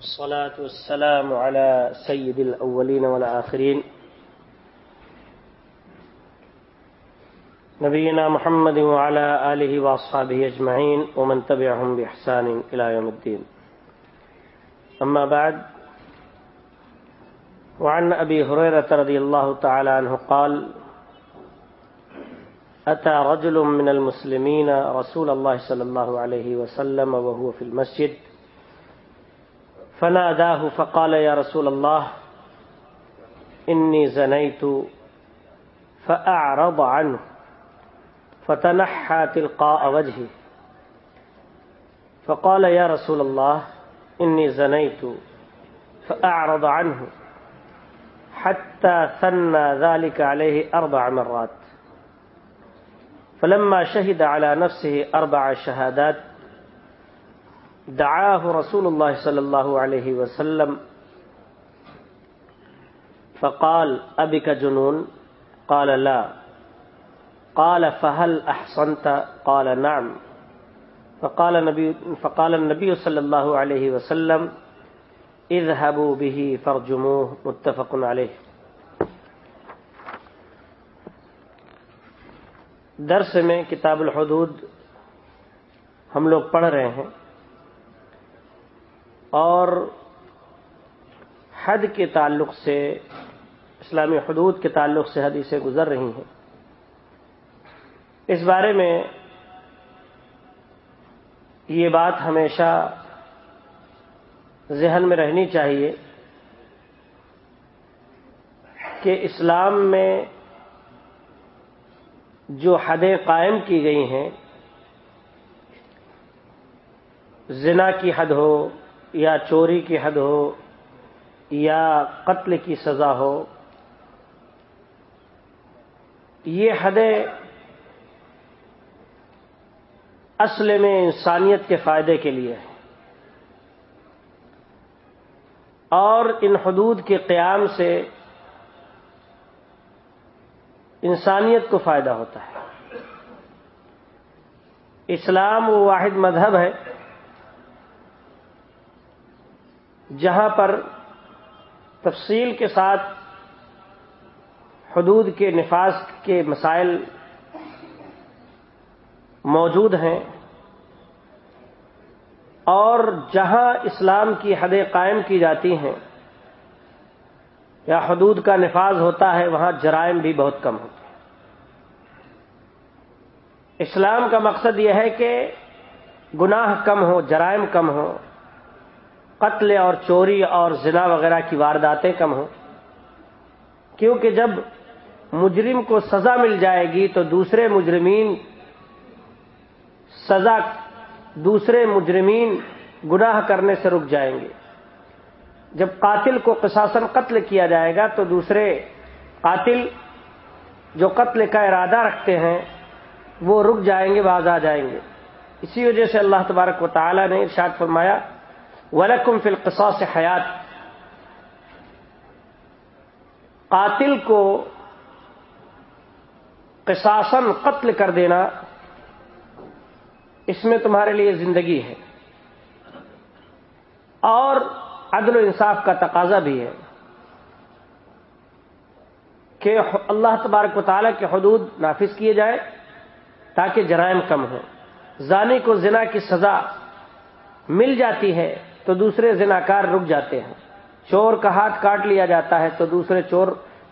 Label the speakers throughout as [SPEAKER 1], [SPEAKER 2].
[SPEAKER 1] الصلاة والسلام على سيد الأولين والآخرين. نبينا محمد وعلى آله وأصحابه أجمعين ومن تبعهم بإحسان إلى يوم الدين. أما بعد، وعن أبي هريرة رضي الله تعالى عنه قال أتى رجل من المسلمين رسول الله صلى الله عليه وسلم وهو في المسجد فناداه فقال يا رسول الله، إني زنيت فأعرض عنه، فتنحى تلقاء وجهي. فقال يا رسول الله، إني زنيت فأعرض عنه، حتى ثنى ذلك عليه أربع مرات. فلما شهد على نفسه أربع شهادات دعاه رسول الله صلى الله عليه وسلم فقال أبك جنون؟ قال لا. قال فهل أحصنت؟ قال نعم. فقال النبي, فقال النبي صلى الله عليه وسلم اذهبوا به فرجموه متفق عليه. درس میں کتاب الحدود ہم لوگ پڑھ رہے ہیں۔ اور حد کے تعلق سے، اسلامی حدود کے تعلق سے حدیثیں گزر رہی ہیں۔ اس بارے میں یہ بات ہمیشہ ذہن میں رہنی چاہیے کہ اسلام میں جو حدیں قائم کی گئی ہیں، زنا کی حد ہو یا چوری کی حد ہو یا قتل کی سزا ہو، یہ حدیں اصل میں انسانیت کے فائدے کے لیے ہیں۔ اور ان حدود کے قیام سے انسانیت کو فائدہ ہوتا ہے۔ اسلام وہ واحد مذہب ہے جہاں پر تفصیل کے ساتھ حدود کے نفاذ کے مسائل موجود ہیں اور جہاں اسلام کی حدیں قائم کی جاتی ہیں، یا حدود کا نفاذ ہوتا ہے، وہاں جرائم بھی بہت کم ہوتے ہیں۔ اسلام کا مقصد یہ ہے کہ گناہ کم ہو جرائم کم ہو قتل اور چوری اور زنا وغیرہ کی وارداتیں کم ہوں۔ کیونکہ جب مجرم کو سزا مل جائے گی تو دوسرے مجرمین سزا، دوسرے مجرمین گناہ کرنے سے رک جائیں گے۔ جب قاتل کو قصاصن قتل کیا جائے گا تو دوسرے قاتل جو قتل کا ارادہ رکھتے ہیں، وہ رک جائیں گے، باز آ جائیں گے۔ اسی وجہ سے اللہ تبارک و تعالی نے ارشاد فرمایا ولکم فی القصاص حیات قاتل کو قصاصن قتل کر دینا اس میں تمہارے لیے زندگی ہے۔ اور عدل و انصاف کا تقاضا بھی ہے کہ اللہ تبارک و تعالیٰ کے حدود نافذ کیے جائے تاکہ جرائم کم ہوں۔ زانی کو زنا کی سزا مل جاتی ہے تو دوسرے زناکار رک جاتے ہیں۔ چور کا ہاتھ کاٹ لیا جاتا ہے تو دوسرے چور،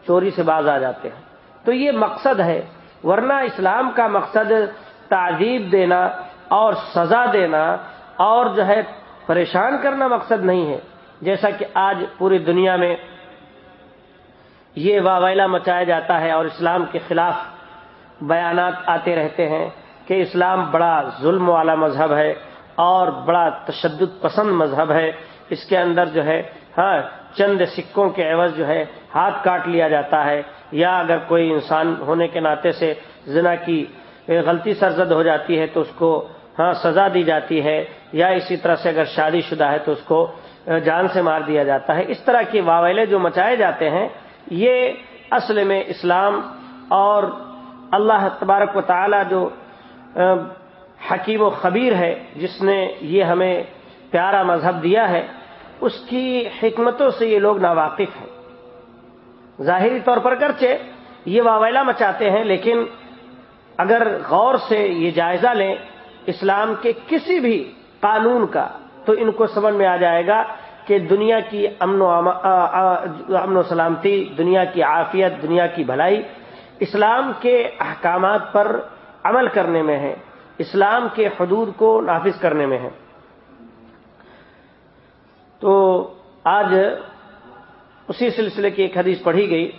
[SPEAKER 1] چوری سے باز آ جاتے ہیں۔ تو یہ مقصد ہے۔ ورنہ اسلام کا مقصد تعذیب دینا اور سزا دینا اور جو ہے پریشان کرنا مقصد نہیں ہے۔ جیسا کہ آج پوری دنیا میں یہ واویلا مچایا جاتا ہے اور اسلام کے خلاف بیانات آتے رہتے ہیں کہ اسلام بڑا ظلم والا مذہب ہے۔ اور بڑا تشدد پسند مذہب ہے۔ اس کے اندر جو ہے ہاں چند سکوں کے عوض جو ہے، ہاتھ کاٹ لیا جاتا ہے۔ یا اگر کوئی انسان ہونے کے ناطے سے زنا کی غلطی سرزد ہو جاتی ہے تو اس کو ہاں سزا دی جاتی ہے۔ یا اسی طرح سے اگر شادی شدہ ہے تو اس کو جان سے مار دیا جاتا ہے۔ اس طرح کے واویلے جو مچائے جاتے ہیں، یہ اصل میں اسلام اور اللہ تبارک و تعالی جو حکیم و خبیر ہے، جس نے یہ ہمیں پیارا مذہب دیا ہے، اس کی حکمتوں سے یہ لوگ ناواقف ہیں۔ ظاہری طور پر گرچہ یہ واویلا مچاتے ہیں، لیکن اگر غور سے یہ جائزہ لیں اسلام کے کسی بھی قانون کا، تو ان کو سمجھ میں آ جائے گا کہ دنیا کی امن و امن و سلامتی، دنیا کی عافیت، دنیا کی بھلائی، اسلام کے احکامات پر عمل کرنے میں ہے۔ اسلام کے حدود کو نافذ کرنے میں ہے۔ تو آج اسی سلسلے کی ایک حدیث پڑھی گئی۔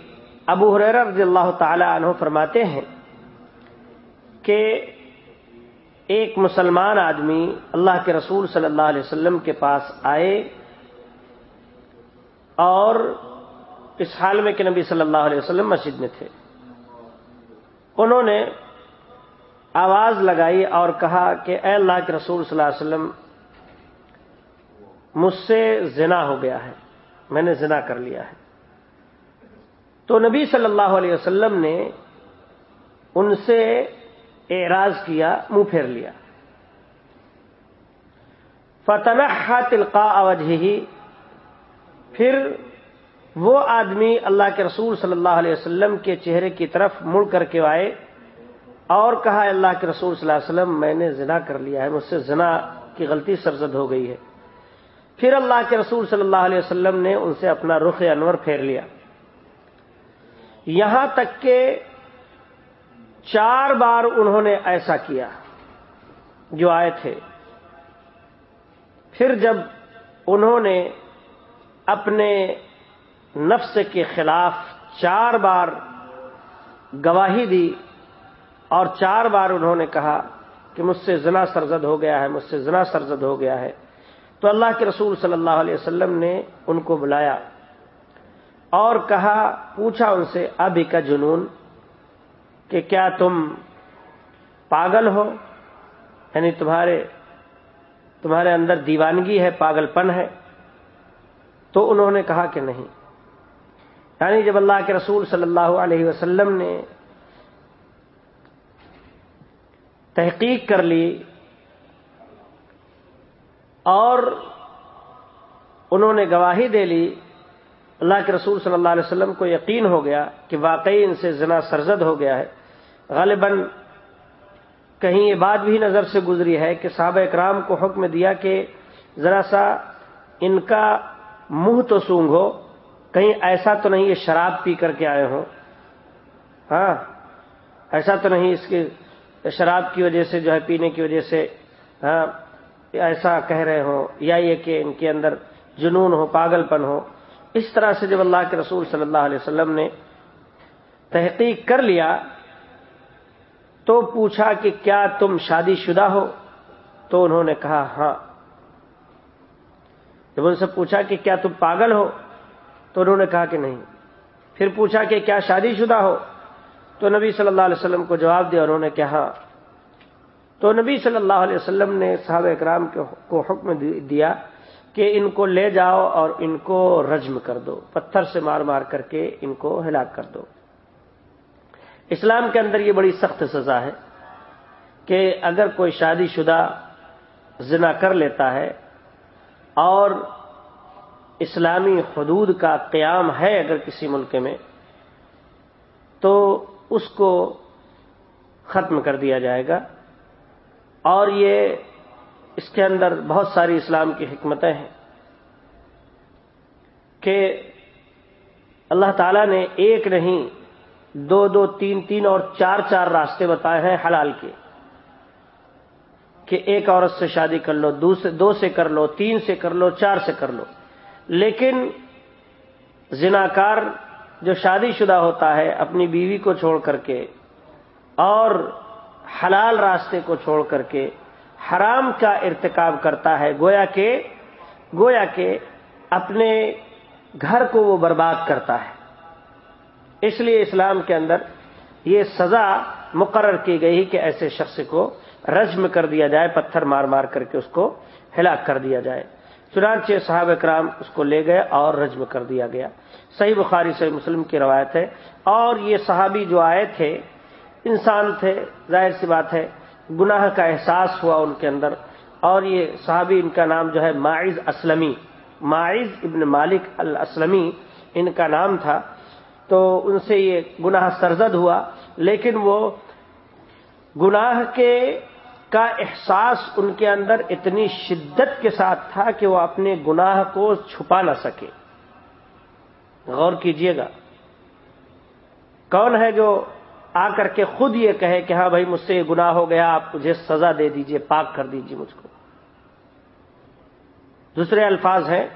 [SPEAKER 1] ابو حریر رضی اللہ تعالی عنہ فرماتے ہیں کہ ایک مسلمان آدمی اللہ کے رسول صلی اللہ علیہ وسلم کے پاس آئے اور اس حال میں کہ نبی صلی اللہ علیہ وسلم مسجد میں تھے۔ انہوں نے آواز لگائی اور کہا کہ اے اللہ کے رسول صلی اللہ علیہ وسلم، مجھ سے زنا ہو گیا ہے، میں نے زنا کر لیا ہے۔ تو نبی صلی اللہ علیہ وسلم نے ان سے اعراض کیا، منہ پھیر لیا۔ فتح تلقا اوجہ ہی پھر وہ آدمی اللہ کے رسول صلی اللہ علیہ وسلم کے چہرے کی طرف مڑ کر کے آئے۔ اور کہا اللہ کے رسول صلی اللہ علیہ وسلم، میں نے زنا کر لیا ہے، مجھ سے زنا کی غلطی سرزد ہو گئی ہے۔ پھر اللہ کے رسول صلی اللہ علیہ وسلم نے ان سے اپنا رخ انور پھیر لیا۔ یہاں تک کہ چار بار انہوں نے ایسا کیا جو آئے تھے۔ پھر جب انہوں نے اپنے نفس کے خلاف چار بار گواہی دی اور چار بار انہوں نے کہا کہ مجھ سے زنا سرزد ہو گیا ہے، مجھ سے زنا سرزد ہو گیا ہے۔ تو اللہ کے رسول صلی اللہ علیہ وسلم نے ان کو بلایا اور کہا، پوچھا ان سے ابھی کا جنون کہ کیا تم پاگل ہو؟ یعنی تمہارے تمہارے اندر دیوانگی ہے پاگل پن ہے؟ تو انہوں نے کہا کہ نہیں۔ یعنی جب اللہ کے رسول صلی اللہ علیہ وسلم نے تحقیق کر لی اور انہوں نے گواہی دے لی، اللہ کے رسول صلی اللہ علیہ وسلم کو یقین ہو گیا کہ واقعی ان سے زنا سرزد ہو گیا ہے۔ غالباً کہیں یہ بات بھی نظر سے گزری ہے کہ صحابہ اکرام کو حکم دیا کہ ذرا سا ان کا منہ تو سونگ ہو، کہیں ایسا تو نہیں یہ شراب پی کر کے آئے ہوں۔ ہاں ایسا تو نہیں اس کے شراب کی وجہ سے، جو ہے پینے کی وجہ سے ہاں ایسا کہہ رہے ہوں، یا یہ کہ ان کے اندر جنون ہو، پاگل پن ہو۔ اس طرح سے جب اللہ کے رسول صلی اللہ علیہ وسلم نے تحقیق کر لیا، تو پوچھا کہ کیا تم شادی شدہ ہو؟ تو انہوں نے کہا ہاں۔ جب ان سے پوچھا کہ کیا تم پاگل ہو؟ تو انہوں نے کہا کہ نہیں۔ پھر پوچھا کہ کیا شادی شدہ ہو؟ تو نبی صلی اللہ علیہ وسلم کو جواب دیا انہوں نے کہا ہاں۔ تو نبی صلی اللہ علیہ وسلم نے صحابہ اکرام کو حکم دیا کہ ان کو لے جاؤ اور ان کو رجم کر دو، پتھر سے مار مار کر کے ان کو ہلاک کر دو۔ اسلام کے اندر یہ بڑی سخت سزا ہے کہ اگر کوئی شادی شدہ زنا کر لیتا ہے اور اسلامی حدود کا قیام ہے اگر کسی ملک میں، تو اس کو ختم کر دیا جائے گا۔ اور یہ اس کے اندر بہت ساری اسلام کی حکمتیں ہیں کہ اللہ تعالیٰ نے ایک نہیں، دو دو، تین تین اور چار چار راستے بتائے ہیں حلال کے کہ ایک عورت سے شادی کر لو، دو سے کر لو، تین سے کر لو، چار سے کر لو۔ لیکن زناکار جو شادی شدہ ہوتا ہے اپنی بیوی کو چھوڑ کر کے اور حلال راستے کو چھوڑ کر کے حرام کا ارتکاب کرتا ہے، گویا کہ گویا کہ اپنے گھر کو وہ برباد کرتا ہے۔ اس لیے اسلام کے اندر یہ سزا مقرر کی گئی کہ ایسے شخص کو رجم کر دیا جائے، پتھر مار مار کر کے اس کو ہلاک کر دیا جائے۔ چنانچہ صاحب کرام اس کو لے گئے اور رجم کر دیا گیا۔ صحیح بخاری، صحیح مسلم کی روایت ہے۔ اور یہ صحابی جو آئے تھے، انسان تھے، ظاہر سی بات ہے، گناہ کا احساس ہوا ان کے اندر۔ اور یہ صحابی ان کا نام جو ہے ماعز اسلمی معز ابن مالک الاسلمی ان کا نام تھا۔ تو ان سے یہ گناہ سرزد ہوا، لیکن وہ گناہ کے کا احساس ان کے اندر اتنی شدت کے ساتھ تھا کہ وہ اپنے گناہ کو چھپا نہ سکے۔ غور کیجیے گا۔ کون ہے جو آ کر کے خود یہ کہے کہ ہاں بھائی مجھ سے یہ گناہ ہو گیا، آپ مجھے سزا دے دیجیے، پاک کر دیجیے مجھ کو۔ دوسرے الفاظ ہیں،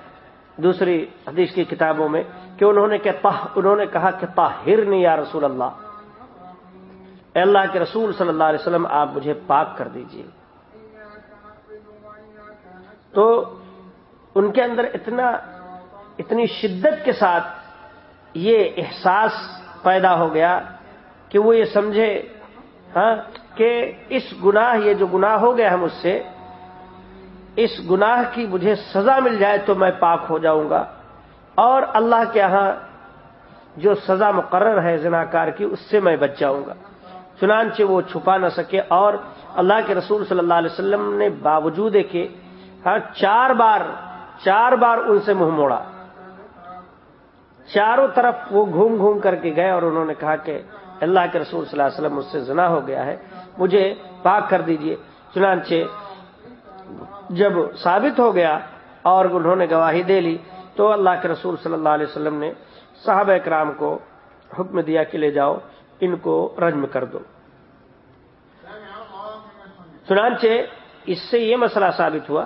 [SPEAKER 1] دوسری حدیث کی کتابوں میں کہ انہوں نے کہ انہوں نے کہا کہ طاہر نہیں یا رسول اللہ۔ اے اللہ کے رسول صلی اللہ علیہ وسلم، آپ مجھے پاک کر دیجیے۔ تو ان کے اندر اتنا، اتنی شدت کے ساتھ یہ احساس پیدا ہو گیا کہ وہ یہ سمجھے ہاں کہ اس گناہ، یہ جو گناہ ہو گیا ہے مجھ سے، اس گناہ کی مجھے سزا مل جائے تو میں پاک ہو جاؤں گا۔ اور اللہ کے یہاں جو سزا مقرر ہے زناکار کی، اس سے میں بچ جاؤں گا۔ چنانچہ وہ چھپا نہ سکے اور اللہ کے رسول صلی اللہ علیہ وسلم نے باوجود کہ ہاں چار بار چار بار ان سے منہ موڑا۔ چاروں طرف وہ گھوم گھوم کر کے گئے اور انہوں نے کہا کہ، اللہ کے رسول صلی اللہ علیہ وسلم مجھ سے زنا ہو گیا ہے، مجھے پاک کر دیجیے۔ چنانچہ جب ثابت ہو گیا اور انہوں نے گواہی دے لی، تو اللہ کے رسول صلی اللہ علیہ وسلم نے صحابہ اکرام کو حکم دیا کہ لے جاؤ۔ ان کو رجم کر دو۔ چنانچہ اس سے یہ مسئلہ ثابت ہوا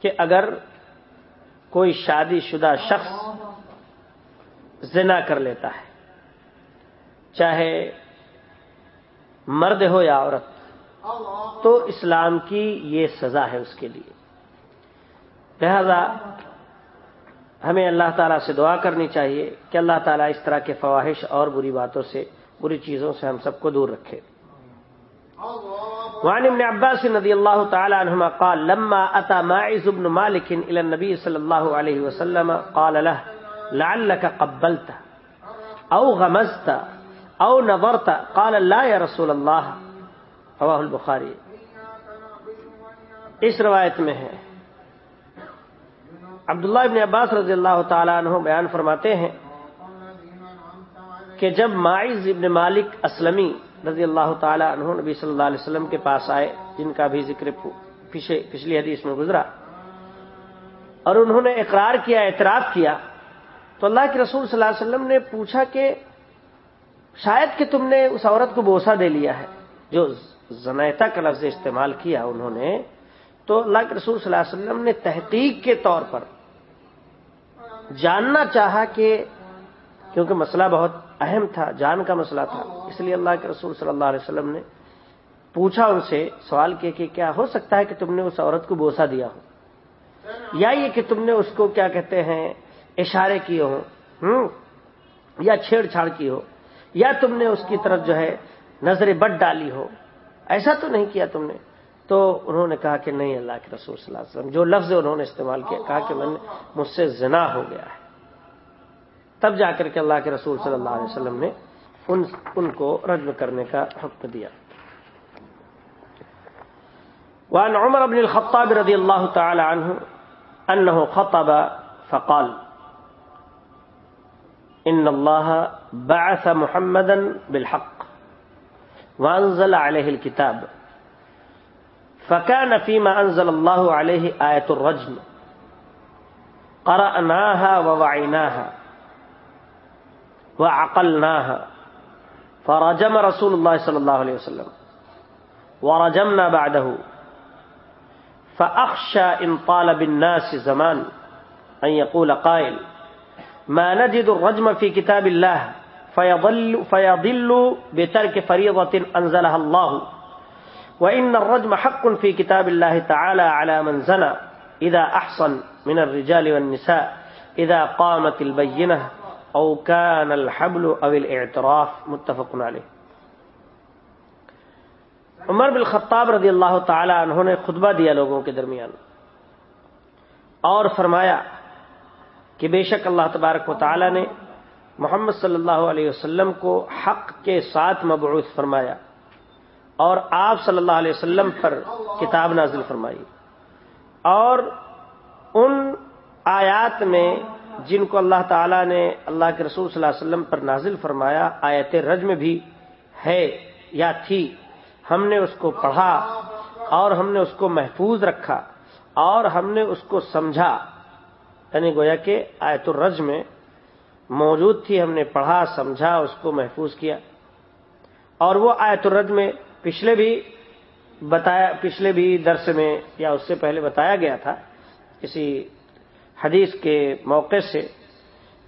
[SPEAKER 1] کہ اگر کوئی شادی شدہ شخص زنا کر لیتا ہے، چاہے مرد ہو یا عورت، تو اسلام کی یہ سزا ہے اس کے لیے۔ لہذا ہمیں اللہ تعالیٰ سے دعا کرنی چاہیے کہ اللہ تعالیٰ اس طرح کے فواہش اور بری باتوں سے بری چیزوں سے ہم سب کو دور رکھے۔ وعن ابن عباس رضی اللہ تعالی عنہما قال، لما اتى ماعز بن مالك الى النبي صلى الله عليه وسلم، قال له لعلك قبلت، او غمزت، او نظرت، قال لا يا رسول الله رواه البخاری۔ اس روایت میں ہے۔ عبداللہ ابن عباس رضی اللہ تعالیٰ عنہ بیان فرماتے ہیں کہ جب معیز ابن مالک اسلمی رضی اللہ تعالیٰ عنہ نبی صلی اللہ علیہ وسلم کے پاس آئے، جن کا بھی ذکر پچھلی حدیث میں گزرا، اور انہوں نے اقرار کیا، اعتراف کیا، تو اللہ کے رسول صلی اللہ علیہ وسلم نے پوچھا کہ شاید کہ تم نے اس عورت کو بوسا دے لیا ہے، جو زنیتا کا لفظ استعمال کیا انہوں نے، تو اللہ کے رسول صلی اللہ علیہ وسلم نے تحقیق کے طور پر جاننا چاہا کہ کیونکہ مسئلہ بہت اہم تھا، جان کا مسئلہ تھا۔ اس لیے اللہ کے رسول صلی اللہ علیہ وسلم نے پوچھا ان سے، سوال کیا کہ کیا ہو سکتا ہے کہ تم نے اس عورت کو بوسا دیا ہو؟ یا یہ کہ تم نے اس کو کیا کہتے ہیں، اشارے کیے ہوں، یا چھیڑ چھاڑ کی ہو، یا تم نے اس کی طرف جو ہے نظر بد ڈالی ہو۔ ایسا تو نہیں کیا تم نے۔ تو انہوں نے کہا کہ نہیں، اللہ کے رسول صلی اللہ علیہ وسلم، جو لفظ انہوں نے استعمال کیا، کہا کہ میں نے، مجھ سے زنا ہو گیا ہے۔ تب جا کر کے اللہ کے رسول صلی اللہ علیہ وسلم نے ان ان کو رجم کرنے کا حکم دیا۔ وعن عمر بن الخطاب رضی اللہ تعالی عنہ انه خطب فقال، ان الله بعث محمدا بالحق وانزل عليه الكتاب فكان فيما انزل الله عليه آية الرجم، قرأناها ووعيناها وعقلناها. فرجم رسول الله صلى الله عليه وسلم. ورجمنا بعده. فأخشى إن طال بالناس زمان أن يقول قائل ما نجد الرجم في كتاب الله فيضل, فيضل بترك فريضة أنزلها الله. وإن الرجم حق في كتاب الله تعالى على من زنى إذا أحصن من الرجال والنساء إذا قامت البينة او كان الحبل او الاعتراف متفق علیہ۔ عمر بن خطاب رضی اللہ تعالی انہوں نے خطبہ دیا لوگوں کے درمیان۔ اور فرمایا کہ بے شک اللہ تبارک و تعالی نے محمد صلی اللہ علیہ وسلم کو حق کے ساتھ مبعوث فرمایا اور آپ صلی اللہ علیہ وسلم پر کتاب نازل فرمائی۔ اور ان آیات میں جن کو اللہ تعالی نے اللہ کے رسول صلی اللہ علیہ وسلم پر نازل فرمایا، آیت رجم بھی ہے یا تھی، ہم نے اس کو پڑھا اور ہم نے اس کو محفوظ رکھا اور ہم نے اس کو سمجھا۔ یعنی گویا کہ آیت الرج میں موجود تھی، ہم نے پڑھا، سمجھا، اس کو محفوظ کیا۔ اور وہ آیت الرج میں پچھلے بھی بتایا، پچھلے بھی درس میں یا اس سے پہلے بتایا گیا تھا کسی حدیث کے موقع سے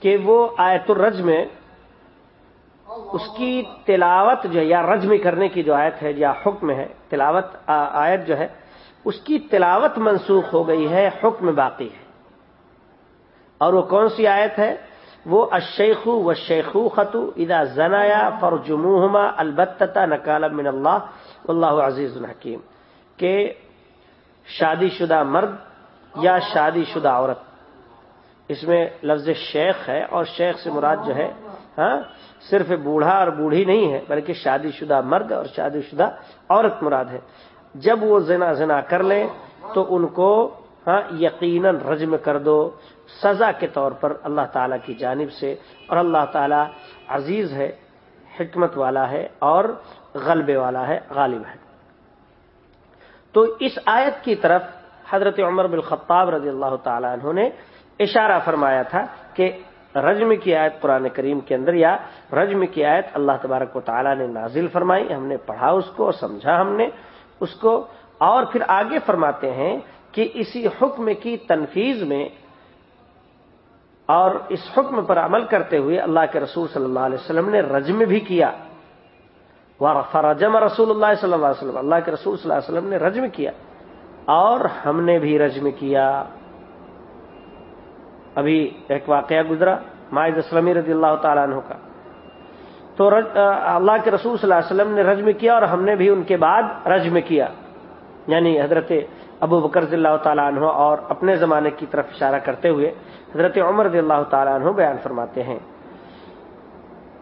[SPEAKER 1] کہ وہ آیت الرج میں اس کی تلاوت جو ہے، یا رجم کرنے کی جو آیت ہے، یا حکم ہے، تلاوت آیت جو ہے، اس کی تلاوت منسوخ ہو گئی ہے، حکم باقی ہے۔ اور وہ کون سی آیت ہے؟ وہ اشیخو و شیخو خطو ادا زنایا فر جموہما البتہ نکال من اللہ۔ اللہ عزیز الحکیم کہ شادی شدہ مرد یا شادی شدہ عورت۔ اس میں لفظ شیخ ہے اور شیخ سے مراد جو ہے ہاں صرف بوڑھا اور بوڑھی نہیں ہے، بلکہ شادی شدہ مرد اور شادی شدہ عورت مراد ہے۔ جب وہ زنا زنا کر لیں تو ان کو ہاں یقیناً رجم کر دو۔ سزا کے طور پر اللہ تعالی کی جانب سے، اور اللہ تعالی عزیز ہے، حکمت والا ہے، اور غلبے والا ہے، غالب ہے۔ تو اس آیت کی طرف حضرت عمر بالخطاب رضی اللہ تعالی عنہ نے اشارہ فرمایا تھا کہ رجم کی آیت قرآن کریم کے اندر یا رجم کی آیت اللہ تبارک و تعالیٰ نے نازل فرمائی، ہم نے پڑھا اس کو اور سمجھا ہم نے اس کو، اور پھر آگے فرماتے ہیں کہ اسی حکم کی تنفیز میں اور اس حکم پر عمل کرتے ہوئے اللہ کے رسول صلی اللہ علیہ وسلم نے رجم بھی کیا۔ فرجم رسول اللہ صلی اللہ علیہ وسلم، اللہ کے رسول صلی اللہ علیہ وسلم نے رجم کیا، اور ہم نے بھی رجم کیا۔ ابھی ایک واقعہ گزرا مائد اسلمی رضی اللہ تعالیٰ عنہ کا۔ تو اللہ کے رسول صلی اللہ علیہ وسلم نے رجم کیا اور ہم نے بھی ان کے بعد رجم کیا۔ یعنی حضرت ابو بکر رضی اللہ تعالیٰ عنہ اور اپنے زمانے کی طرف اشارہ کرتے ہوئے حضرت عمر رضی اللہ تعالیٰ عنہ بیان فرماتے ہیں۔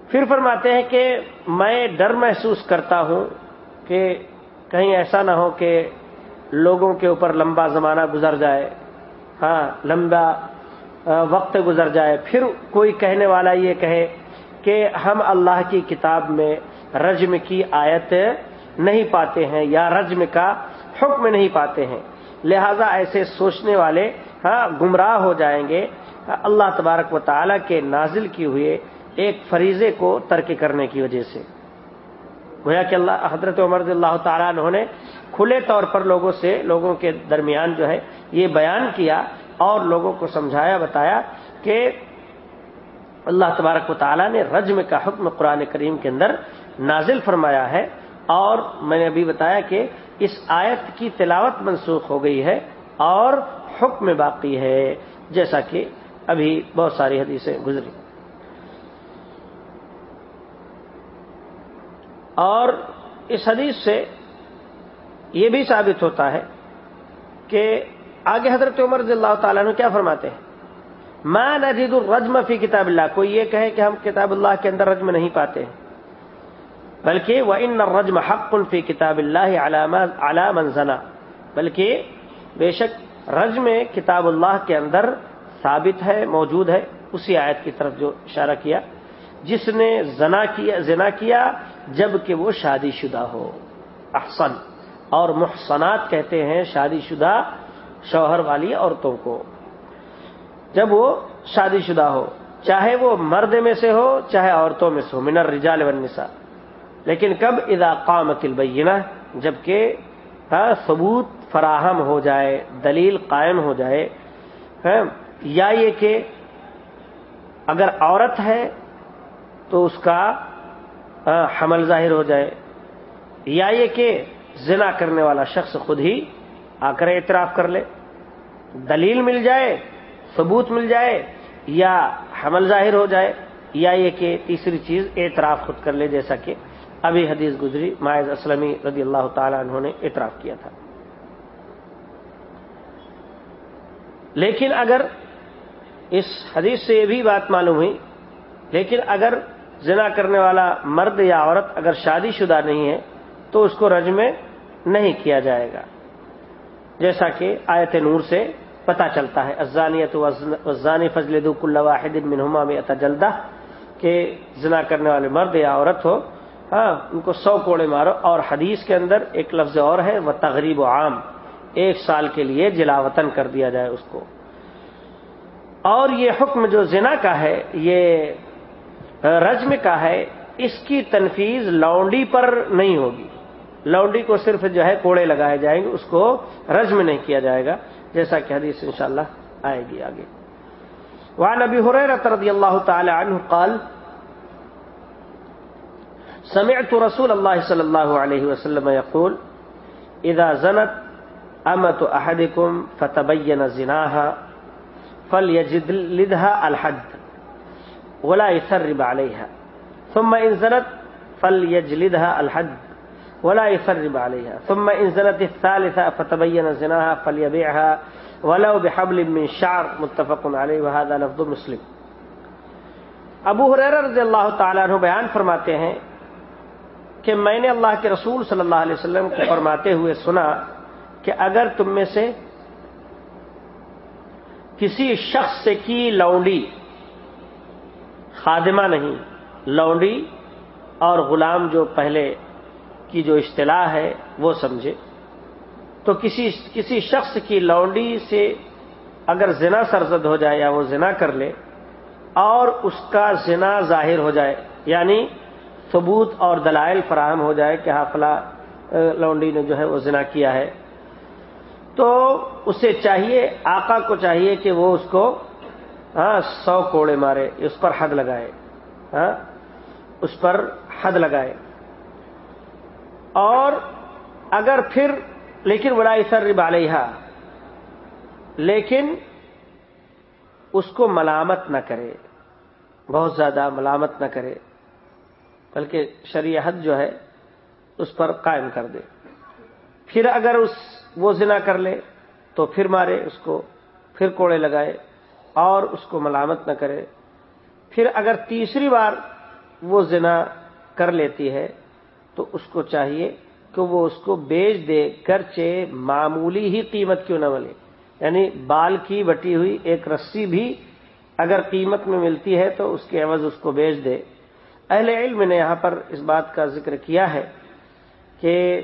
[SPEAKER 1] پھر فرماتے ہیں کہ میں ڈر محسوس کرتا ہوں کہ کہیں ایسا نہ ہو کہ لوگوں کے اوپر لمبا زمانہ گزر جائے۔ ہاں لمبا وقت گزر جائے، پھر کوئی کہنے والا یہ کہے کہ ہم اللہ کی کتاب میں رجم کی آیت نہیں پاتے ہیں یا رجم کا حکم نہیں پاتے ہیں۔ لہذا ایسے سوچنے والے ہاں گمراہ ہو جائیں گے۔ اللہ تبارک و تعالی کے نازل کی ہوئے ایک فریضے کو ترک کرنے کی وجہ سے۔ گویا کہ اللہ، حضرت عمر اللہ تعالیٰ انہوں نے کھلے طور پر لوگوں سے، لوگوں کے درمیان جو ہے، یہ بیان کیا اور لوگوں کو سمجھایا، بتایا کہ اللہ تبارک و تعالیٰ نے رجم کا حکم قرآن کریم کے اندر نازل فرمایا ہے اور میں نے ابھی بتایا کہ اس آیت کی تلاوت منسوخ ہو گئی ہے اور حکم باقی ہے، جیسا کہ ابھی بہت ساری حدیثیں گزری۔ اور اس حدیث سے یہ بھی ثابت ہوتا ہے کہ آگے حضرت عمر رضی اللہ تعالیٰ نے کیا فرماتے ہیں؟ میں نجید الرجم فی کتاب اللہ۔ کوئی یہ کہے کہ ہم کتاب اللہ کے اندر رجم نہیں پاتے۔ ہیں بلکہ وہ ان رجم حق فی کتاب اللہ علام زنا۔ بلکہ بے شک رجم کتاب اللہ کے اندر ثابت ہے، موجود ہے۔ اسی آیت کی طرف جو اشارہ کیا۔ جس نے زنا کیا زنا کیا جبکہ وہ شادی شدہ ہو۔ احسن۔ اور محسنات کہتے ہیں شادی شدہ شوہر والی عورتوں کو۔ جب وہ شادی شدہ ہو، چاہے وہ مرد میں سے ہو، چاہے عورتوں میں سے ہو منر رجال ونسا لیکن کب؟ اذا قامت البینہ جبکہ ہاں، ثبوت فراہم ہو جائے، دلیل قائم ہو جائے۔ ہاں، یا یہ کہ اگر عورت ہے تو اس کا ہاں، حمل ظاہر ہو جائے۔ یا یہ کہ زنا کرنے والا شخص خود ہی آ کر اعتراف کر لے۔ دلیل مل جائے، ثبوت مل جائے، یا حمل ظاہر ہو جائے، یا یہ کہ تیسری چیز اعتراف خود کر لے، جیسا کہ ابھی حدیث گزری مائز اسلمی رضی اللہ تعالی انہوں نے اعتراف کیا تھا۔ لیکن اگر اس حدیث سے یہ بھی بات معلوم ہوئی، لیکن اگر زنا کرنے والا مرد یا عورت اگر شادی شدہ نہیں ہے، تو اس کو رج میں نہیں کیا جائے گا۔ جیسا کہ آیت نور سے پتہ چلتا ہے۔ ازانیت وزانی فضل دک اللہ واحد منہما میں اتجلدہ کہ زنا کرنے والے مرد یا عورت ہو ہاں ان کو سو کوڑے مارو۔ اور حدیث کے اندر ایک لفظ اور ہے، وہ تغریب و عام۔ ایک سال کے لیے جلاوطن کر دیا جائے اس کو۔ اور یہ حکم جو زنا کا ہے، یہ رجم کا ہے، اس کی تنفیز لونڈی پر نہیں ہوگی۔ لونڈی کو صرف جو ہے کوڑے لگائے جائیں گے، اس کو رجم نہیں کیا جائے گا، جیسا کہ حدیث انشاءاللہ آئے گی آگے۔ وعن ابي هريره رضي الله تعالى عنه قال، سمعت رسول الله صلى الله عليه وسلم يقول اذا زنت امه احدكم فتبين زناها فليجد لدها الحد ولا يثرب عليها ثم ان زنت فليجلدها الحد ولا يثرب عليها. ثم ان زنت الثالثه فتبين زناها فليبيعها ولو بحبل من شعر، متفق علیہ وهذا لفظ مسلم. ابو حریر رضی اللہ تعالیٰ عنہ بیان فرماتے ہیں کہ میں نے اللہ کے رسول صلی اللہ علیہ وسلم کو فرماتے ہوئے سنا کہ اگر تم میں سے کسی شخص سے کی لونڈی، خادمہ نہیں، لونڈی اور غلام جو پہلے کی جو اصطلاح ہے وہ سمجھے۔ تو کسی کسی شخص کی لونڈی سے اگر زنا سرزد ہو جائے یا وہ زنا کر لے اور اس کا زنا ظاہر ہو جائے یعنی ثبوت اور دلائل فراہم ہو جائے کہ ہاں حافلہ لونڈی نے جو ہے وہ زنا کیا ہے، تو اسے چاہیے، آقا کو چاہیے کہ وہ اس کو ہاں سو کوڑے مارے، اس پر حد لگائے ہاں اس پر حد لگائے۔ اور اگر پھر، لیکن بڑا سر علیہ لیکن اس کو ملامت نہ کرے، بہت زیادہ ملامت نہ کرے، بلکہ شریعت جو ہے، اس پر قائم کر دے۔ پھر اگر اس، وہ زنا کر لے، تو پھر مارے اس کو، پھر کوڑے لگائے، اور اس کو ملامت نہ کرے۔ پھر اگر تیسری بار وہ زنا کر لیتی ہے تو اس کو چاہیے کہ وہ اس کو بیچ دے، گرچہ معمولی ہی قیمت کیوں نہ ملے۔ یعنی بال کی بٹی ہوئی ایک رسی بھی اگر قیمت میں ملتی ہے تو اس کے عوض اس کو بیچ دے۔ اہل علم نے یہاں پر اس بات کا ذکر کیا ہے کہ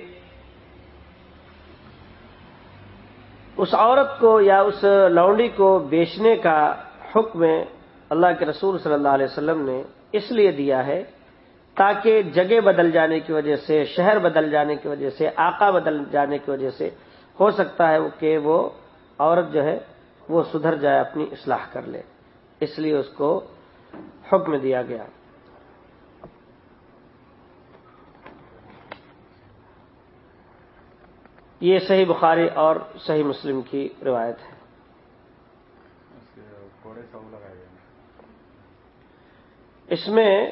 [SPEAKER 1] اس عورت کو یا اس لونڈی کو بیچنے کا حکم اللہ کے رسول صلی اللہ علیہ وسلم نے اس لیے دیا ہے تاکہ جگہ بدل جانے کی وجہ سے شہر بدل جانے کی وجہ سے آقا بدل جانے کی وجہ سے ہو سکتا ہے کہ وہ عورت جو ہے وہ سدھر جائے اپنی اصلاح کر لے۔ اس لیے اس کو حکم دیا گیا۔ یہ صحیح بخاری اور صحیح مسلم کی روایت ہے۔ اس میں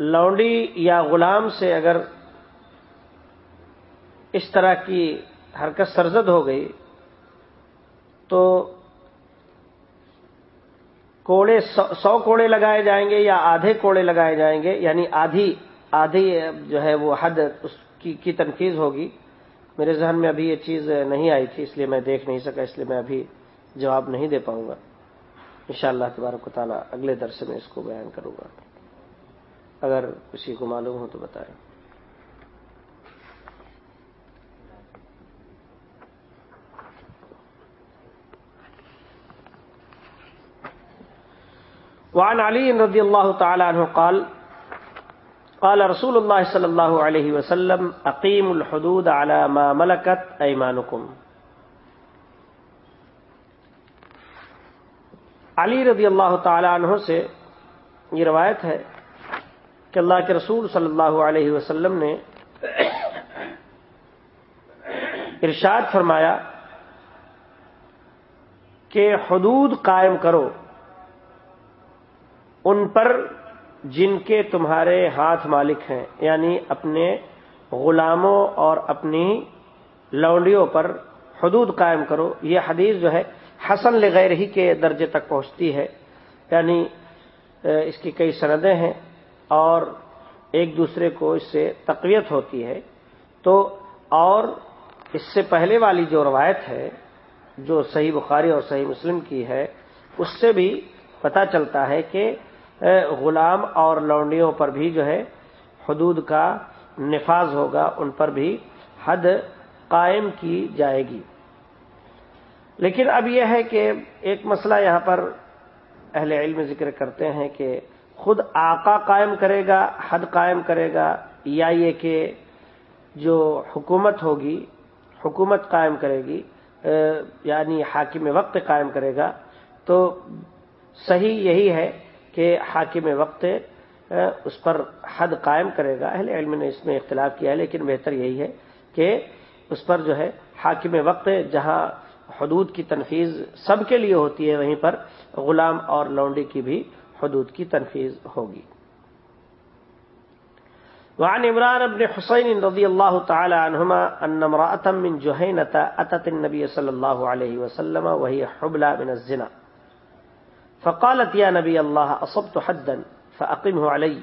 [SPEAKER 1] لونڈی یا غلام سے اگر اس طرح کی حرکت سرزد ہو گئی، تو کوڑے سو کوڑے لگائے جائیں گے یا آدھے کوڑے لگائے جائیں گے یعنی آدھی آدھی جو ہے وہ حد اس کی کی تنقید ہوگی۔ میرے ذہن میں ابھی یہ چیز نہیں آئی تھی، اس لیے میں دیکھ نہیں سکا، اس لیے میں ابھی جواب نہیں دے پاؤں گا۔ انشاءاللہ تبارک و تعالیٰ اگلے درس میں اس کو بیان کروں گا۔ اگر کسی کو معلوم ہو تو بتائیں۔ وعن علی رضی اللہ تعالی عنہ قال قال رسول اللہ صلی اللہ علیہ وسلم اقیم الحدود على ما ملکت ایمانکم. علی رضی اللہ تعالی عنہ سے یہ روایت ہے کہ اللہ کے رسول صلی اللہ علیہ وسلم نے ارشاد فرمایا کہ حدود قائم کرو ان پر جن کے تمہارے ہاتھ مالک ہیں یعنی اپنے غلاموں اور اپنی لونڈیوں پر حدود قائم کرو۔ یہ حدیث جو ہے حسن لغیر ہی کے درجے تک پہنچتی ہے یعنی اس کی کئی سندیں ہیں۔ اور ایک دوسرے کو اس سے تقویت ہوتی ہے، تو اور اس سے پہلے والی جو روایت ہے، جو صحیح بخاری اور صحیح مسلم کی ہے، اس سے بھی پتا چلتا ہے کہ غلام اور لونڈیوں پر بھی جو ہے حدود کا نفاذ ہوگا، ان پر بھی حد قائم کی جائے گی۔ لیکن اب یہ ہے کہ ایک مسئلہ یہاں پر اہل علم ذکر کرتے ہیں کہ خود آقا قائم کرے گا، حد قائم کرے گا، یا یہ کہ جو حکومت ہوگی، حکومت قائم کرے گی یعنی حاکم وقت قائم کرے گا، تو صحیح یہی ہے کہ حاکم وقت اس پر حد قائم کرے گا۔ اہل علم نے اس میں اختلاف کیا ہے، لیکن بہتر یہی ہے کہ اس پر جو ہے حاکم وقت، جہاں حدود کی تنفیذ سب کے لیے ہوتی ہے، وہیں پر غلام اور لونڈی کی بھی حدود کی تنفیذ ہوگی۔ وعن عمران بن حسين رضي الله تعالى عنهما أن امرأة من جهينة أتت النبي صلى الله عليه وسلم وهي حبلى من الزنا۔ فقالت يا نبي الله أصبت حدا فأقمه علي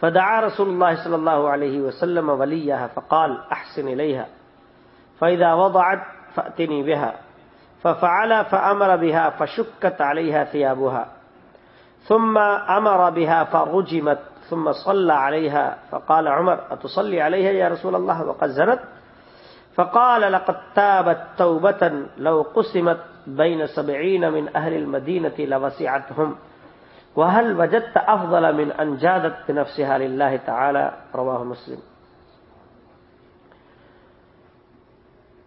[SPEAKER 1] فدعا رسول الله صلى الله عليه وسلم وليها فقال أحسن إليها فإذا وضعت فأتني بها۔ ففعل فأمر بها فشكت عليها ثيابها ثم أمر بها فرجمت ثم صلى عليها، فقال عمر، أتصلي عليها يا رسول الله؟ وقد زنت. فقال، لقد تابت توبة لو قسمت بين سبعين من أهل المدينة لوسعتهم. وهل وجدت أفضل من أن جادت بنفسها لله تعالى؟ رواه مسلم.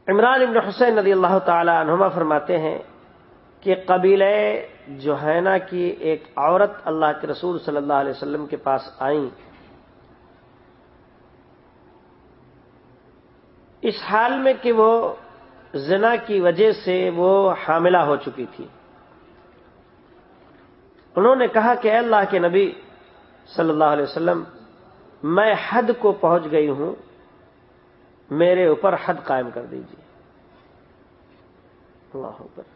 [SPEAKER 1] عمران ابن حسین رضی اللہ تعالی عنہما فرماتے ہیں کہ قبیل جوہینا کی ایک عورت اللہ کے رسول صلی اللہ علیہ وسلم کے پاس آئیں۔ اس حال میں کہ وہ زنا کی وجہ سے وہ حاملہ ہو چکی تھی۔ انہوں نے کہا کہ اے اللہ کے نبی صلی اللہ علیہ وسلم، میں حد کو پہنچ گئی ہوں، میرے اوپر حد قائم کر دیجیے اللہ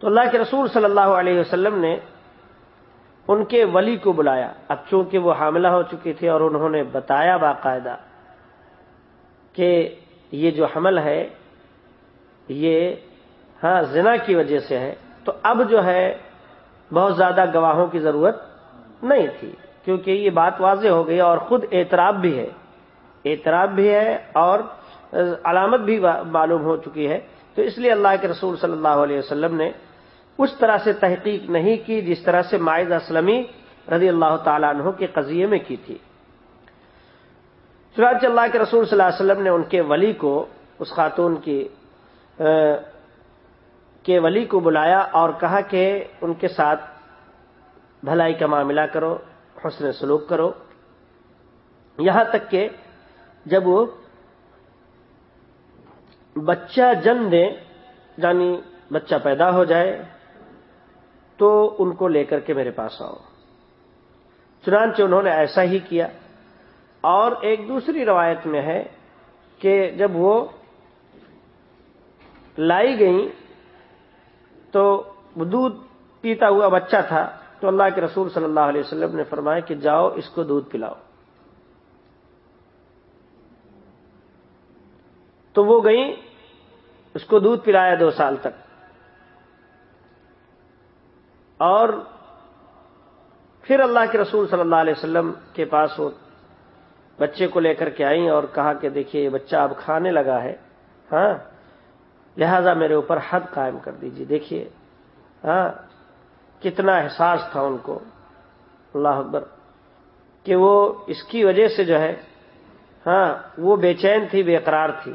[SPEAKER 1] تو اللہ کے رسول صلی اللہ علیہ وسلم نے ان کے ولی کو بلایا۔ اب چونکہ وہ حاملہ ہو چکی تھی اور انہوں نے بتایا باقاعدہ کہ یہ جو حمل ہے، یہ ہاں زنا کی وجہ سے ہے۔ تو اب جو ہے، بہت زیادہ گواہوں کی ضرورت نہیں تھی، کیونکہ یہ بات واضح ہو گئی اور خود اعتراف بھی ہے۔ اعتراف بھی ہے اور علامت بھی معلوم ہو چکی ہے۔ تو اس لیے اللہ کے رسول صلی اللہ علیہ وسلم نے اس طرح سے تحقیق نہیں کی جس طرح سے مائز اسلمی رضی اللہ تعالیٰ عنہ کے قضیے میں کی تھی۔ چنانچہ اللہ کے رسول صلی اللہ علیہ وسلم نے ان کے ولی کو، اس خاتون کی کے ولی کو بلایا اور کہا کہ ان کے ساتھ بھلائی کا معاملہ کرو، حسن سلوک کرو۔ یہاں تک کہ جب وہ بچہ جن دے یعنی بچہ پیدا ہو جائے تو ان کو لے کر کے میرے پاس آؤ۔ چنانچہ انہوں نے ایسا ہی کیا۔ اور ایک دوسری روایت میں ہے کہ جب وہ لائی گئیں تو دودھ پیتا ہوا بچہ تھا تو اللہ کے رسول صلی اللہ علیہ وسلم نے فرمایا کہ جاؤ اس کو دودھ پلاؤ۔ تو وہ گئیں، اس کو دودھ پلایا دو سال تک۔ اور پھر اللہ کے رسول صلی اللہ علیہ وسلم کے پاس وہ بچے کو لے کر کے آئیں اور کہا کہ دیکھیے یہ بچہ اب کھانے لگا ہے۔ ہاں لہذا میرے اوپر حد قائم کر دیجیے دیکھیے ہاں کتنا احساس تھا ان کو۔ اللہ اکبر، کہ وہ اس کی وجہ سے جو ہے ہاں وہ بے چین تھی، بے قرار تھی۔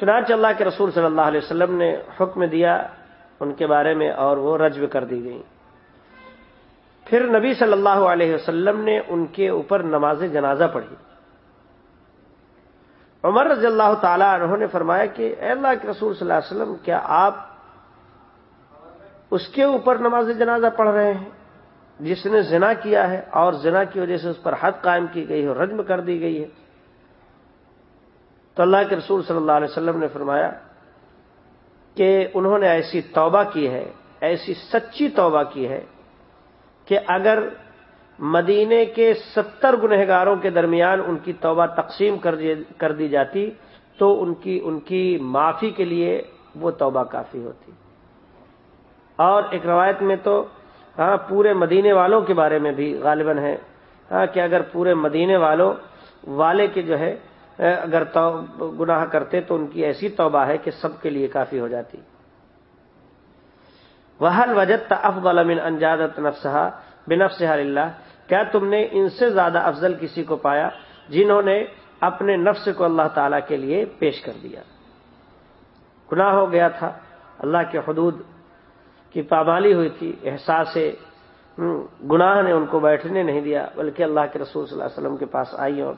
[SPEAKER 1] چنانچہ اللہ کے رسول صلی اللہ علیہ وسلم نے حکم دیا ان کے بارے میں اور وہ رجب کر دی گئی پھر نبی صلی اللہ علیہ وسلم نے ان کے اوپر نماز جنازہ پڑھی۔ عمر رضی اللہ تعالی انہوں نے فرمایا کہ اے اللہ کے رسول صلی اللہ علیہ وسلم، کیا آپ اس کے اوپر نماز جنازہ پڑھ رہے ہیں؟ جس نے زنا کیا ہے اور زنا کی وجہ سے اس پر حد قائم کی گئی ہے رجم کر دی گئی ہے۔ تو اللہ کے رسول صلی اللہ علیہ وسلم نے فرمایا کہ انہوں نے ایسی توبہ کی ہے، ایسی سچی توبہ کی ہے کہ اگر مدینے کے ستر گنہگاروں کے درمیان ان کی توبہ تقسیم کر دی جاتی، تو ان کی ان کی معافی کے لیے وہ توبہ کافی ہوتی۔ اور ایک روایت میں تو ہاں پورے مدینے والوں کے بارے میں بھی غالباً ہے ہاں کہ اگر پورے مدینے والوں والے کے جو ہے اگر گناہ کرتے تو ان کی ایسی توبہ ہے کہ سب کے لیے کافی ہو جاتی۔ وحل وجد افضل من انجادت نفسہ بنفس اللہ کیا تم نے ان سے زیادہ افضل کسی کو پایا جنہوں نے اپنے نفس کو اللہ تعالی کے لیے پیش کر دیا؟ گناہ ہو گیا تھا۔ اللہ کے حدود کی پابالی ہوئی تھی، احساس گناہ نے ان کو بیٹھنے نہیں دیا، بلکہ اللہ کے رسول صلی اللہ علیہ وسلم کے پاس آئی اور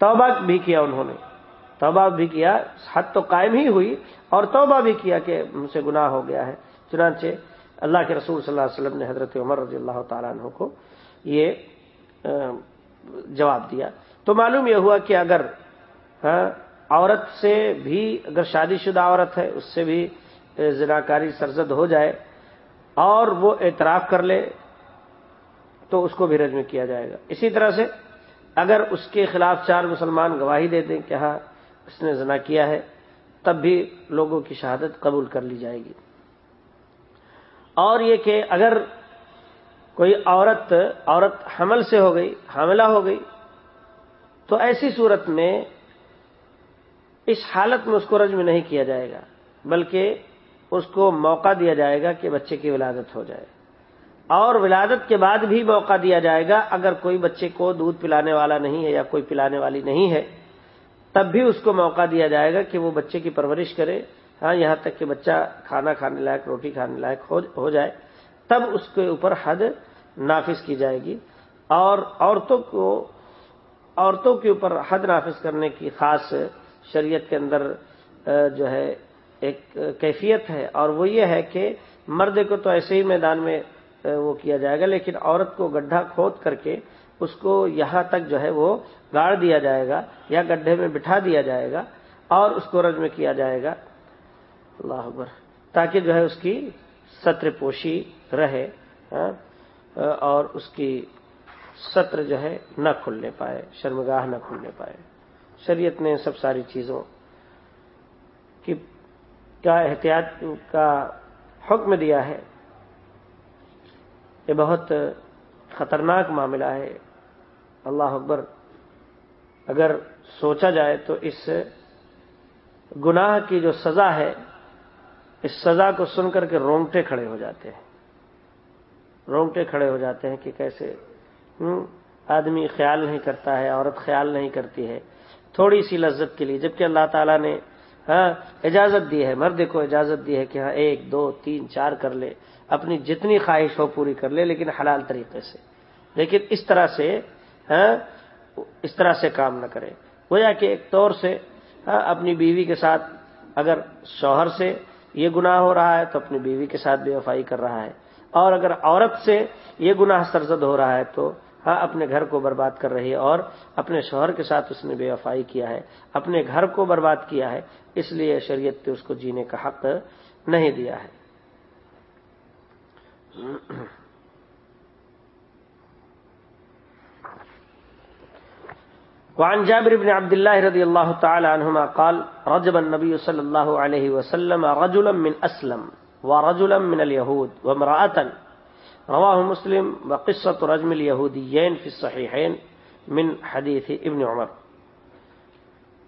[SPEAKER 1] توبہ بھی کیا انہوں نے۔ توبہ بھی کیا، حد تو قائم ہی ہوئی اور توبہ بھی کیا کہ ان سے گناہ ہو گیا ہے۔ چنانچہ اللہ کے رسول صلی اللہ علیہ وسلم نے حضرت عمر رضی اللہ تعالیٰ عنہ کو یہ جواب دیا۔ تو معلوم یہ ہوا کہ اگر عورت سے بھی، اگر شادی شدہ عورت ہے، اس سے بھی زناکاری سرزد ہو جائے اور وہ اعتراف کر لے تو اس کو بھی رجم کیا جائے گا۔ اسی طرح سے اگر اس کے خلاف چار مسلمان گواہی دے دیں کہ ہاں اس نے زنا کیا ہے، تب بھی لوگوں کی شہادت قبول کر لی جائے گی۔ اور یہ کہ اگر کوئی عورت عورت حمل سے ہو گئی، حاملہ ہو گئی، تو ایسی صورت میں اس حالت میں اس کو رجم نہیں کیا جائے گا، بلکہ اس کو موقع دیا جائے گا کہ بچے کی ولادت ہو جائے۔ اور ولادت کے بعد بھی موقع دیا جائے گا اگر کوئی بچے کو دودھ پلانے والا نہیں ہے یا کوئی پلانے والی نہیں ہے، تب بھی اس کو موقع دیا جائے گا کہ وہ بچے کی پرورش کرے۔ ہاں یہاں تک کہ بچہ کھانا کھانے لائق، روٹی کھانے لائق ہو جائے، تب اس کے اوپر حد نافذ کی جائے گی۔ اور عورتوں کو، عورتوں کے اوپر حد نافذ کرنے کی خاص شریعت کے اندر جو ہے، ایک کیفیت ہے۔ اور وہ یہ ہے کہ مرد کو تو ایسے ہی میدان میں وہ کیا جائے گا، لیکن عورت کو گڈھا کھود کر کے اس کو یہاں تک جو ہے وہ گاڑ دیا جائے گا یا گڈھے میں بٹھا دیا جائے گا اور اس کو رج میں کیا جائے گا۔ اللہ اکبر۔ تاکہ جو ہے اس کی ستر پوشی رہے اور اس کی سطر جو ہے نہ کھلنے پائے، شرمگاہ نہ کھلنے پائے۔ شریعت نے سب ساری چیزوں کی، کا احتیاط، کا حکم دیا ہے۔ یہ بہت خطرناک معاملہ ہے۔ اللہ اکبر۔ اگر سوچا جائے تو اس گناہ کی جو سزا ہے، اس سزا کو سن کر کے رونگٹے کھڑے ہو جاتے ہیں۔ رونگٹے کھڑے ہو جاتے ہیں کہ کیسے آدمی خیال نہیں کرتا ہے، عورت خیال نہیں کرتی ہے۔ تھوڑی سی لذت کے لیے، جبکہ اللہ تعالیٰ نے ہاں اجازت دی ہے۔ مرد کو اجازت دی ہے کہ ہاں ایک، دو، تین، چار کر لے۔ اپنی جتنی خواہش ہو پوری کر لے، لیکن حلال طریقے سے۔ لیکن اس طرح سے ہاں، اس طرح سے کام نہ کرے۔ گویا کہ ایک طور سے ہاں، اپنی بیوی کے ساتھ اگر شوہر سے یہ گناہ ہو رہا ہے، تو اپنی بیوی کے ساتھ بے وفائی کر رہا ہے۔ اور اگر عورت سے یہ گناہ سرزد ہو رہا ہے، تو ہاں اپنے گھر کو برباد کر رہی ہے اور اپنے شوہر کے ساتھ اس نے بے وفائی کیا ہے۔ اپنے گھر کو برباد کیا ہے، اس لیے شریعت نے اس کو جینے کا حق نہیں دیا ہے۔ وعن جابر بن عبد الله رضي الله تعالى عنهما قال، رجب النبي صلى الله عليه وسلم رجلا من أسلم ورجلا من اليهود وامرأة. رواه مسلم وقصة رجم اليهوديين في الصحيحين من حديث ابن عمر.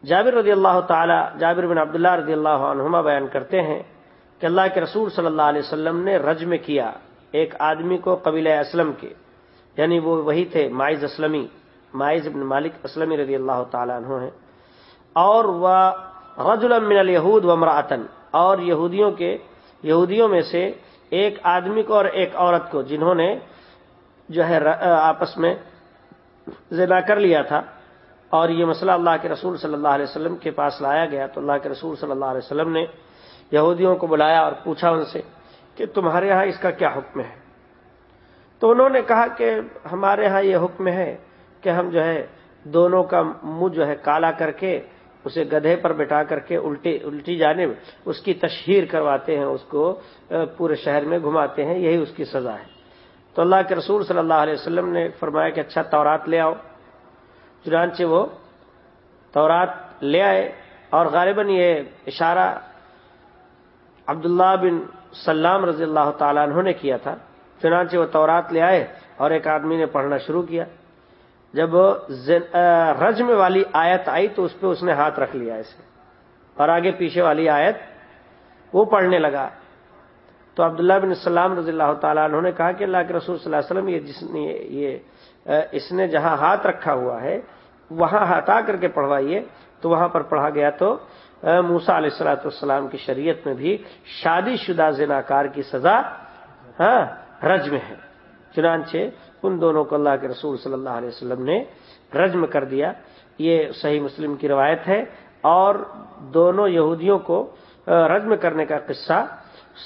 [SPEAKER 1] جابر رضی اللہ تعالی جابر بن عبداللہ رضی اللہ عنہما بیان کرتے ہیں کہ اللہ کے رسول صلی اللہ علیہ وسلم نے رجم کیا ایک آدمی کو قبیل اسلم کے یعنی وہ وہی تھے، مائز اسلمی، مائز ابن مالک اسلمی رضی اللہ تعالیٰ عنہ ہیں۔ اور وہ رج المن الہود و اور یہودیوں کے، یہودیوں میں سے ایک آدمی کو اور ایک عورت کو، جنہوں نے جو ہے آپس میں زنا کر لیا تھا۔ اور یہ مسئلہ اللہ کے رسول صلی اللہ علیہ وسلم کے پاس لایا گیا۔ تو اللہ کے رسول صلی اللہ علیہ وسلم نے یہودیوں کو بلایا اور پوچھا ان سے کہ تمہارے ہاں اس کا کیا حکم ہے؟ تو انہوں نے کہا کہ ہمارے ہاں یہ حکم ہے کہ ہم جو ہے دونوں کا منہ جو ہے کالا کر کے اسے گدھے پر بٹھا کر کے الٹی الٹی جانے میں اس کی تشہیر کرواتے ہیں، اس کو پورے شہر میں گھماتے ہیں، یہی اس کی سزا ہے۔ تو اللہ کے رسول صلی اللہ علیہ وسلم نے فرمایا کہ اچھا تورات لے آؤ۔ چنانچہ وہ تورات لے آئے اور غالباً یہ اشارہ عبداللہ بن سلام رضی اللہ تعالیٰ عنہ نے کیا تھا۔ چنانچہ وہ تورات لے آئے اور ایک آدمی نے پڑھنا شروع کیا۔ جب رجم والی آیت آئی تو اس پہ اس نے ہاتھ رکھ لیا اسے۔ اور آگے پیچھے والی آیت وہ پڑھنے لگا۔ تو عبداللہ بن السلام رضی اللہ تعالیٰ انہوں نے کہا کہ اللہ کے رسول صلی اللہ علیہ وسلم یہ جس نے یہ اس نے جہاں ہاتھ رکھا ہوا ہے، وہاں ہٹا کر کے پڑھوائیے۔ تو وہاں پر پڑھا گیا تو موسا علیہ السلاۃ والسلام کی شریعت میں بھی شادی شدہ زناکار کی سزا ہاں رجم ہے۔ چنانچہ ان دونوں کو اللہ کے رسول صلی اللہ علیہ وسلم نے رجم کر دیا۔ یہ صحیح مسلم کی روایت ہے۔ اور دونوں یہودیوں کو رجم کرنے کا قصہ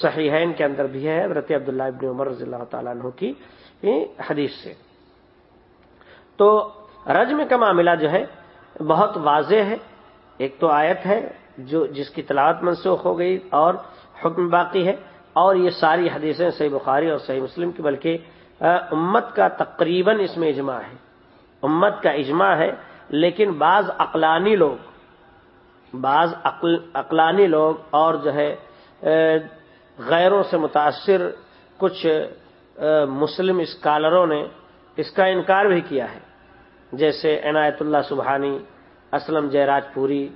[SPEAKER 1] صحیحین کے اندر بھی ہے، حضرت عبداللہ ابن عمر رضی اللہ تعالیٰ عنہ کی حدیث سے۔ تو رجم کا معاملہ جو ہے، بہت واضح ہے۔ ایک تو آیت ہے جو جس کی تلاوت منسوخ ہو گئی اور حکم باقی ہے اور یہ ساری حدیثیں صحیح بخاری اور صحیح مسلم کی، بلکہ امت کا تقریباً اس میں اجماع ہے۔ امت کا اجماع ہے، لیکن بعض اقلانی لوگ، بعض اقلانی لوگ اور جو ہے غیروں سے متاثر کچھ مسلم اسکالروں نے اس کا انکار بھی کیا ہے۔ جیسے عنایت اللہ سبحانی، اسلم جے راج پوری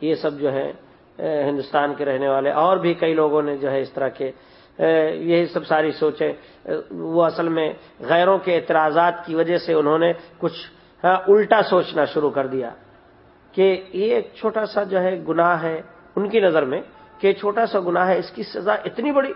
[SPEAKER 1] یہ سب جو ہے ہندوستان کے رہنے والے اور بھی کئی لوگوں نے جو ہے اس طرح کے یہی سب ساری سوچیں وہ اصل میں غیروں کے اعتراضات کی وجہ سے انہوں نے کچھ ہاں، الٹا سوچنا شروع کر دیا کہ یہ ایک چھوٹا سا جو ہے گناہ ہے ان کی نظر میں کہ چھوٹا سا گناہ ہے، اس کی سزا اتنی بڑی۔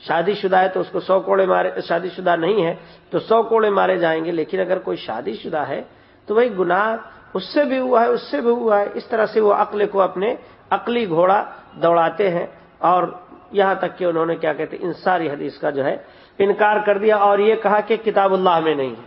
[SPEAKER 1] شادی شدہ ہے تو اس کو سو کوڑے مارے، شادی شدہ نہیں ہے تو سو کوڑے مارے جائیں گے، لیکن اگر کوئی شادی شدہ ہے تو وہی گناہ اس سے بھی ہوا ہے، اس سے بھی ہوا ہے۔ اس طرح سے وہ عقل کو اپنے عقلی گھوڑا دوڑاتے ہیں اور یہاں تک کہ انہوں نے کیا کہتے ان ساری حدیث کا جو ہے انکار کر دیا اور یہ کہا کہ کتاب اللہ میں نہیں ہے۔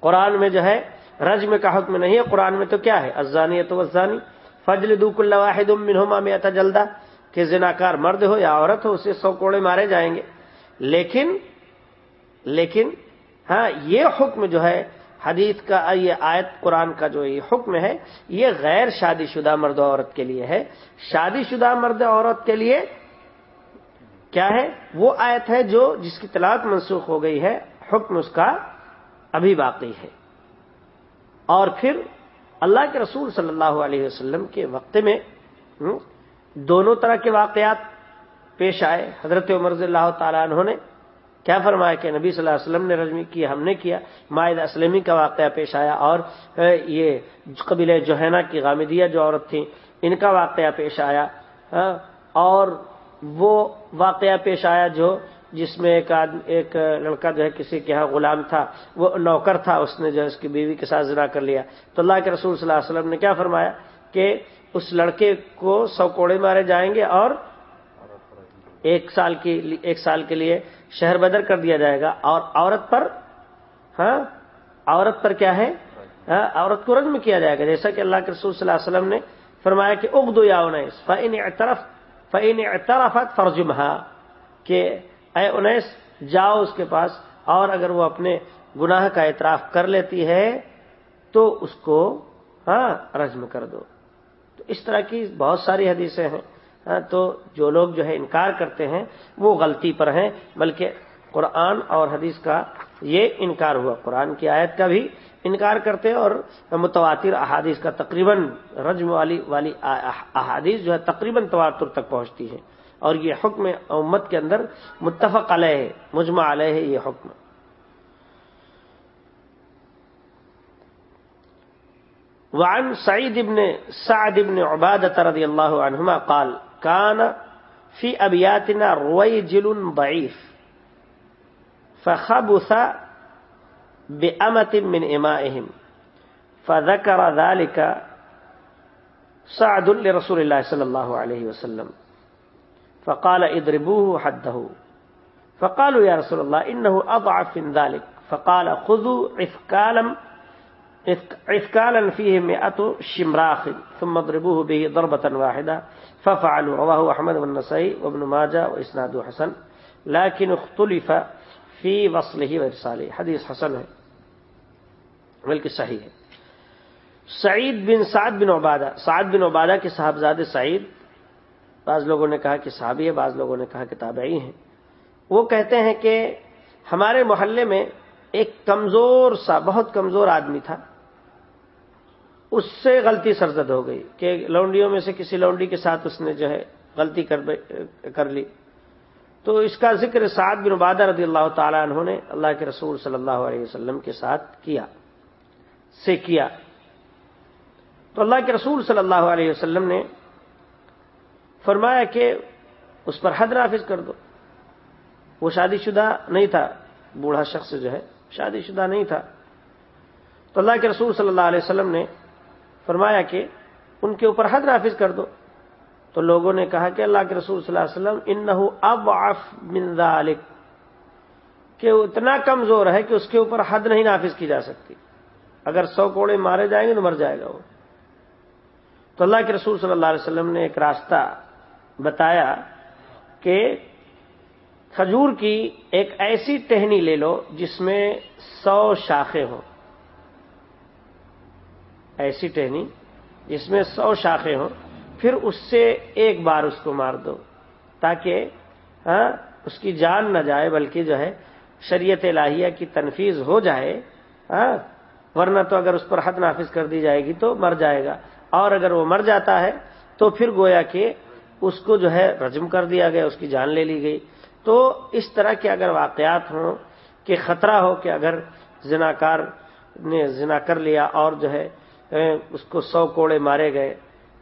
[SPEAKER 1] قرآن میں جو ہے رجم کا حکم نہیں ہے۔ قرآن میں تو کیا ہے؟ ازانی تو ازانی فضل دک اللہ واحد منہما میں تھا جلدا کہ زناکار مرد ہو یا عورت ہو، اسے سو کوڑے مارے جائیں گے۔ لیکن لیکن ہاں یہ حکم جو ہے حدیث کا، یہ آیت قرآن کا جو یہ حکم ہے، یہ غیر شادی شدہ مرد عورت کے لیے ہے۔ شادی شدہ مرد عورت کے لیے کیا ہے؟ وہ آیت ہے جو جس کی طلاق منسوخ ہو گئی ہے، حکم اس کا ابھی باقی ہے۔ اور پھر اللہ کے رسول صلی اللہ علیہ وسلم کے وقت میں دونوں طرح کے واقعات پیش آئے۔ حضرت عمر رضی اللہ تعالیٰ عنہ نے کیا فرمایا کہ نبی صلی اللہ علیہ وسلم نے رجمی کی ہم نے کیا؟ معاہد اسلمی کا واقعہ پیش آیا اور یہ قبیل جوہینا کی غامدیہ جو عورت تھیں ان کا واقعہ پیش آیا۔ ہاں، اور وہ واقعہ پیش آیا جو جس میں ایک آدمی ایک لڑکا جو ہے کسی کے یہاں غلام تھا، وہ نوکر تھا، اس نے جو ہے اس کی بیوی کے ساتھ ذرا کر لیا۔ تو اللہ کے رسول صلی اللہ علیہ وسلم نے کیا فرمایا کہ اس لڑکے کو سو کوڑے مارے جائیں گے اور ایک سال کی ایک سال کے لیے شہر بدر کر دیا جائے گا اور عورت پر ہاں عورت پر کیا ہے؟ ہاں، عورت کو رنگ میں کیا جائے گا۔ جیسا کہ اللہ کے رسول صلی اللہ علیہ وسلم نے فرمایا کہ اگدو یا انیس فعین اعترف فعین اعترافت فرجم کہ اے انیس، جاؤ اس کے پاس اور اگر وہ اپنے گناہ کا اعتراف کر لیتی ہے تو اس کو ہاں رجم کر دو۔ تو اس طرح کی بہت ساری حدیثیں ہیں۔ ہاں، تو جو لوگ جو ہے انکار کرتے ہیں، وہ غلطی پر ہیں، بلکہ قرآن اور حدیث کا یہ انکار ہوا۔ قرآن کی آیت کا بھی انکار کرتے اور متواتر احادیث کا تقریباً رجم والی والی احادیث جو ہے تقریباً تواتر تک پہنچتی ہے اور یہ حکم امت کے اندر متفق علیہ ہے مجمع علیہ ہے یہ حکم۔ وعن سعید ابن سعد ابن عبادة رضی اللہ عنہما قال كان في أبياتنا رويجل ضعيف. فخبث بأمة من إمائهم. فذكر ذلك سعد لرسول الله صلى الله عليه وسلم. فقال اضربوه حده. فقالوا يا رسول الله إنه أضعف من ذلك. فقال خذوا عثكالا عثكالا فيه مئة شمراخ. ثم اضربوه به ضربة واحدة. ففعلوا. رواه احمد والنسائي وابن ماجه واسناده حسن. لیکن اختلف فی وصل ہی حدیث حسن ہے. بلکہ صحیح ہے. سعید بن سعد بن عبادہ. سعد بن عبادہ کے صاحبزاد سعید. بعض لوگوں نے کہا کہ صحابی ہے، بعض لوگوں نے کہا کہ تابعی ہیں. وہ کہتے ہیں کہ ہمارے محلے میں ایک کمزور سا، بہت کمزور آدمی تھا. اس سے غلطی سرزد ہو گئی کہ لونڈیوں میں سے کسی لونڈی کے ساتھ اس نے جو ہے غلطی کر لی۔ تو اس کا ذکر سعد بن عبادہ رضی اللہ تعالیٰ عنہ نے اللہ کے رسول صلی اللہ علیہ وسلم کے ساتھ کیا، سے کیا۔ تو اللہ کے رسول صلی اللہ علیہ وسلم نے فرمایا کہ اس پر حد نافذ کر دو۔ وہ شادی شدہ نہیں تھا، بوڑھا شخص جو ہے شادی شدہ نہیں تھا۔ تو اللہ کے رسول صلی اللہ علیہ وسلم نے فرمایا کہ ان کے اوپر حد نافذ کر دو۔ تو لوگوں نے کہا کہ اللہ کے رسول صلی اللہ علیہ وسلم ان اب آف ذالک، کہ اتنا کمزور ہے کہ اس کے اوپر حد نہیں نافذ کی جا سکتی۔ اگر سو کوڑے مارے جائیں گے تو مر جائے گا وہ۔ تو اللہ کے رسول صلی اللہ علیہ وسلم نے ایک راستہ بتایا کہ کھجور کی ایک ایسی ٹہنی لے لو جس میں سو شاخیں ہوں۔ ایسی ٹہنی جس میں سو شاخیں ہوں، پھر اس سے ایک بار اس کو مار دو تاکہ ہاں اس کی جان نہ جائے، بلکہ جو ہے شریعت الہیہ کی تنفیز ہو جائے ہاں ورنہ تو اگر اس پر حد نافذ کر دی جائے گی تو مر جائے گا۔ اور اگر وہ مر جاتا ہے تو پھر گویا کہ اس کو جو ہے رجم کر دیا گیا، اس کی جان لے لی گئی۔ تو اس طرح کے اگر واقعات ہوں کہ خطرہ ہو کہ اگر زناکار نے زنا کر لیا اور جو ہے اس کو سو کوڑے مارے گئے،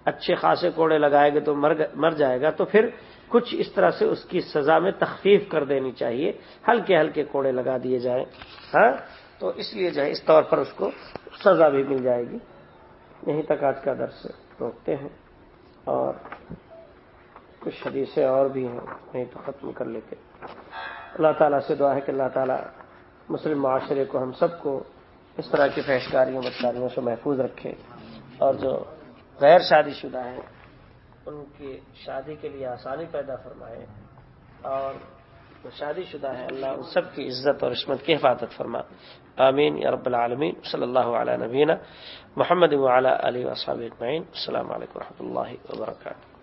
[SPEAKER 1] اچھے خاصے کوڑے لگائے گئے تو مر جائے گا، تو پھر کچھ اس طرح سے اس کی سزا میں تخفیف کر دینی چاہیے، ہلکے ہلکے کوڑے لگا دیے جائیں ہاں؟ تو اس لیے جو ہے، اس طور پر اس کو سزا بھی مل جائے گی۔ یہیں تک آج کا درس روکتے ہیں، اور کچھ حدیثیں اور بھی ہیں نہیں تو ختم کر لیتے۔ اللہ تعالیٰ سے دعا ہے کہ اللہ تعالیٰ مسلم معاشرے کو ہم سب کو اس طرح کی فحشکاریوں بدکاریوں سے محفوظ رکھے اور جو غیر شادی شدہ ہیں، ان کی شادی کے لیے آسانی پیدا فرمائے اور جو شادی شدہ ہے اللہ ان سب کی عزت اور عصمت کی حفاظت فرما۔ آمین۔ یا رب العالمین۔ صلی اللہ علیہ نبینہ محمد علیہ وصحب اجمعین۔ السلام علیکم و رحمۃ اللہ وبرکاتہ۔